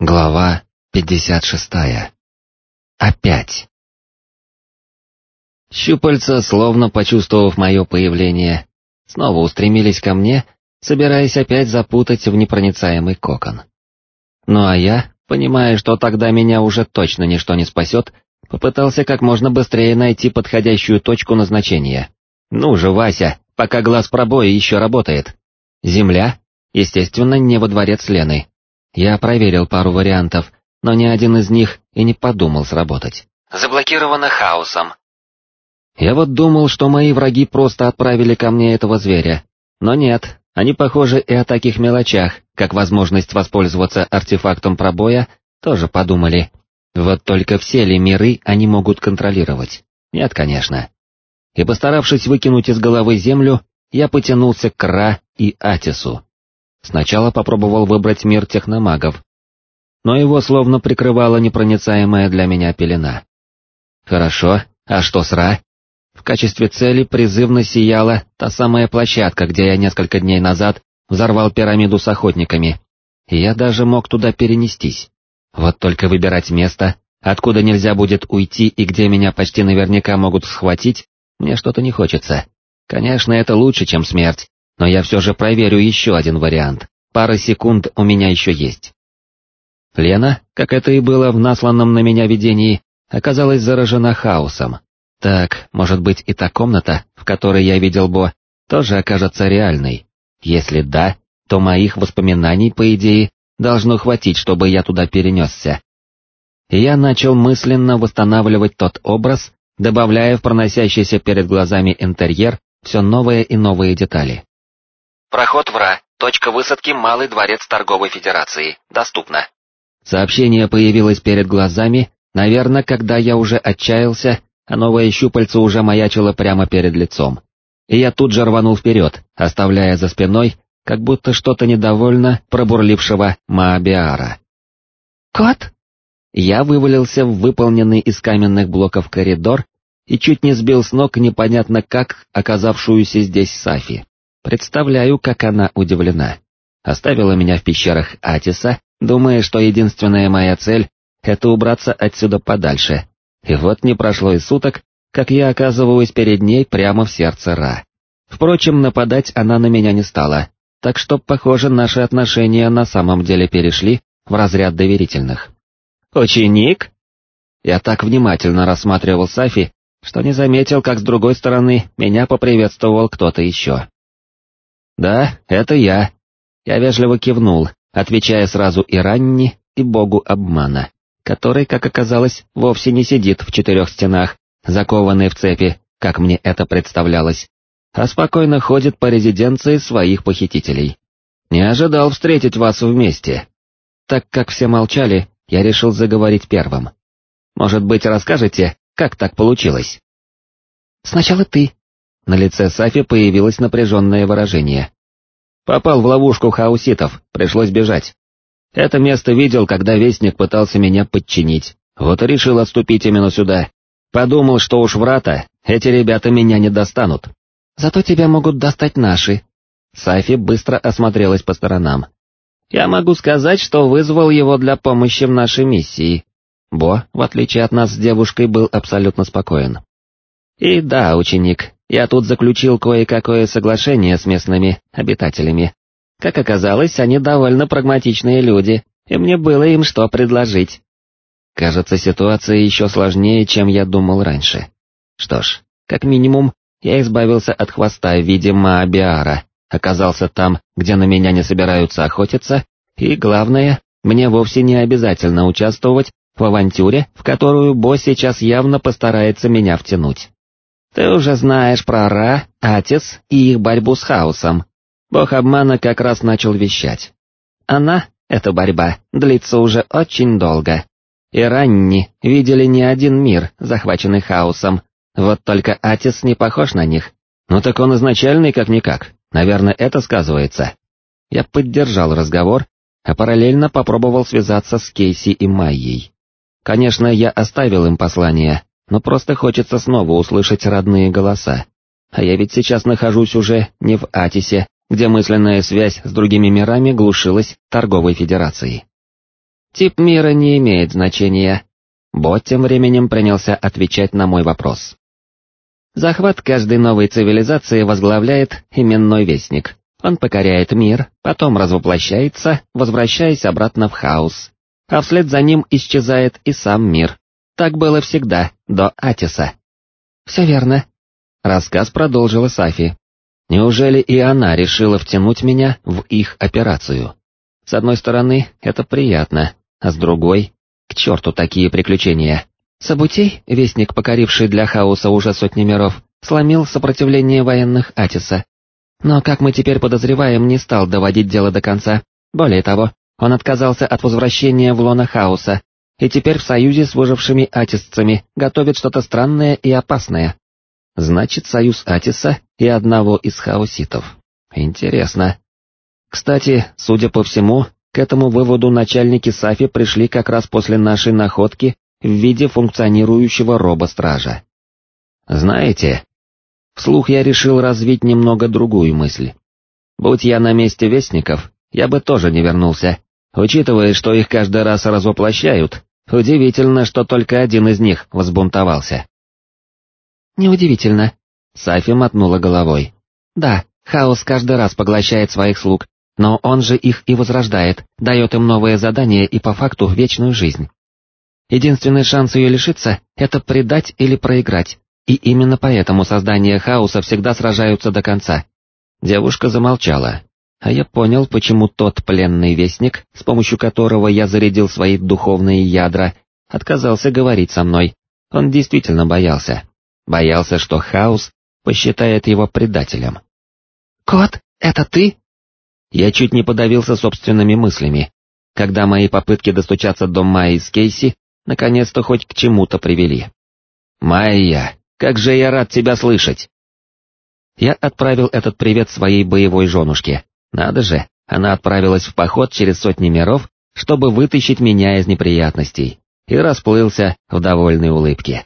Глава 56. Опять. Щупальца, словно почувствовав мое появление, снова устремились ко мне, собираясь опять запутать в непроницаемый кокон. Ну а я, понимая, что тогда меня уже точно ничто не спасет, попытался как можно быстрее найти подходящую точку назначения. Ну же, Вася, пока глаз пробоя еще работает. Земля? Естественно, не во дворец Лены, я проверил пару вариантов, но ни один из них и не подумал сработать. Заблокировано хаосом. Я вот думал, что мои враги просто отправили ко мне этого зверя, но нет, они, похоже, и о таких мелочах, как возможность воспользоваться артефактом пробоя, тоже подумали. Вот только все ли миры они могут контролировать? Нет, конечно. И постаравшись выкинуть из головы землю, я потянулся к Ра и Атису. Сначала попробовал выбрать мир техномагов, но его словно прикрывала непроницаемая для меня пелена. Хорошо, а что с Ра? В качестве цели призывно сияла та самая площадка, где я несколько дней назад взорвал пирамиду с охотниками, я даже мог туда перенестись. Вот только выбирать место, откуда нельзя будет уйти и где меня почти наверняка могут схватить, мне что-то не хочется. Конечно, это лучше, чем смерть, но я все же проверю еще один вариант. Пара секунд у меня еще есть. Лена, как это и было в насланном на меня видении, оказалась заражена хаосом. Так, может быть и та комната, в которой я видел Бо, тоже окажется реальной. Если да, то моих воспоминаний, по идее, должно хватить, чтобы я туда перенесся. Я начал мысленно восстанавливать тот образ, добавляя в проносящийся перед глазами интерьер все новые и новые детали. Проход в РА. Точка высадки Малый дворец торговой федерации. Доступно. Сообщение появилось перед глазами, наверное, когда я уже отчаялся, а новое щупальце уже маячило прямо перед лицом. И я тут же рванул вперед, оставляя за спиной, как будто что-то недовольно пробурлившего Маабиара. «Кот?» Я вывалился в выполненный из каменных блоков коридор и чуть не сбил с ног непонятно как оказавшуюся здесь Сафи. Представляю, как она удивлена. Оставила меня в пещерах Атиса, думая, что единственная моя цель — это убраться отсюда подальше. И вот не прошло и суток, как я оказываюсь перед ней прямо в сердце Ра. Впрочем, нападать она на меня не стала, так что, похоже, наши отношения на самом деле перешли в разряд доверительных. «Ученик?» Я так внимательно рассматривал Сафи, что не заметил, как с другой стороны меня поприветствовал кто-то еще. «Да, это я». Я вежливо кивнул, отвечая сразу и Ранни, и богу обмана, который, как оказалось, вовсе не сидит в четырех стенах, закованный в цепи, как мне это представлялось, а спокойно ходит по резиденции своих похитителей. Не ожидал встретить вас вместе. Так как все молчали, я решил заговорить первым. Может быть, расскажете, как так получилось? Сначала ты, на лице Сафи появилось напряженное выражение. Попал в ловушку хауситов, пришлось бежать. Это место видел, когда Вестник пытался меня подчинить, вот и решил отступить именно сюда. Подумал, что уж врата, эти ребята меня не достанут. Зато тебя могут достать наши. Сафи быстро осмотрелась по сторонам. Я могу сказать, что вызвал его для помощи в нашей миссии. Бо, в отличие от нас с девушкой, был абсолютно спокоен. И да, ученик, я тут заключил кое-какое соглашение с местными обитателями. Как оказалось, они довольно прагматичные люди, и мне было им что предложить. Кажется, ситуация еще сложнее, чем я думал раньше. Что ж, как минимум, я избавился от хвоста в виде Маабиара, оказался там, где на меня не собираются охотиться, и, главное, мне вовсе не обязательно участвовать в авантюре, в которую босс сейчас явно постарается меня втянуть. Ты уже знаешь про Ра, Атис и их борьбу с хаосом. Бог обмана как раз начал вещать. Она, эта борьба, длится уже очень долго. И ранни видели не один мир, захваченный хаосом, вот только Атис не похож на них. Ну так он изначальный как-никак, наверное, это сказывается. Я поддержал разговор, а параллельно попробовал связаться с Кейси и Майей. Конечно, я оставил им послание, но просто хочется снова услышать родные голоса. А я ведь сейчас нахожусь уже не в Атисе, где мысленная связь с другими мирами глушилась торговой федерацией. Тип мира не имеет значения. Бот тем временем принялся отвечать на мой вопрос. Захват каждой новой цивилизации возглавляет именной вестник. Он покоряет мир, потом развоплощается, возвращаясь обратно в хаос. А вслед за ним исчезает и сам мир. Так было всегда, до Атиса. «Все верно», — рассказ продолжила Сафи. Неужели и она решила втянуть меня в их операцию? С одной стороны, это приятно, а с другой, к черту такие приключения. Сабутей, вестник, покоривший для хаоса уже сотни миров, сломил сопротивление военных Атиса. Но, как мы теперь подозреваем, не стал доводить дело до конца. Более того, он отказался от возвращения в лоно хаоса, и теперь в союзе с выжившими атисцами готовит что-то странное и опасное. Значит, союз Атиса и одного из хаоситов. Интересно. Кстати, судя по всему, к этому выводу начальники Сафи пришли как раз после нашей находки в виде функционирующего робо-стража. Знаете, вслух я решил развить немного другую мысль. Будь я на месте Вестников, я бы тоже не вернулся, учитывая, что их каждый раз развоплощают, удивительно, что только один из них возбунтовался. Неудивительно. Сафи мотнула головой. Да, хаос каждый раз поглощает своих слуг, но он же их и возрождает, дает им новые задания и по факту вечную жизнь. Единственный шанс ее лишиться — это предать или проиграть, и именно поэтому создания хаоса всегда сражаются до конца. Девушка замолчала, а я понял, почему тот пленный вестник, с помощью которого я зарядил свои духовные ядра, отказался говорить со мной. Он действительно боялся. Боялся, что хаос посчитает его предателем. «Кот, это ты?» Я чуть не подавился собственными мыслями, когда мои попытки достучаться до Майи с Кейси наконец-то хоть к чему-то привели. «Майя, как же я рад тебя слышать!» Я отправил этот привет своей боевой женушке. Надо же, она отправилась в поход через сотни миров, чтобы вытащить меня из неприятностей, и расплылся в довольной улыбке.